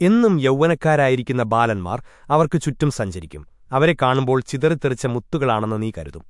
എന്നും യൗവനക്കാരായിരിക്കുന്ന ബാലന്മാർ അവർക്കു ചുറ്റും സഞ്ചരിക്കും. അവരെ കാണുമ്പോൾ ചിതറിത്തെറിച്ച മുത്തുകളാണെന്ന് നീ കരുതും.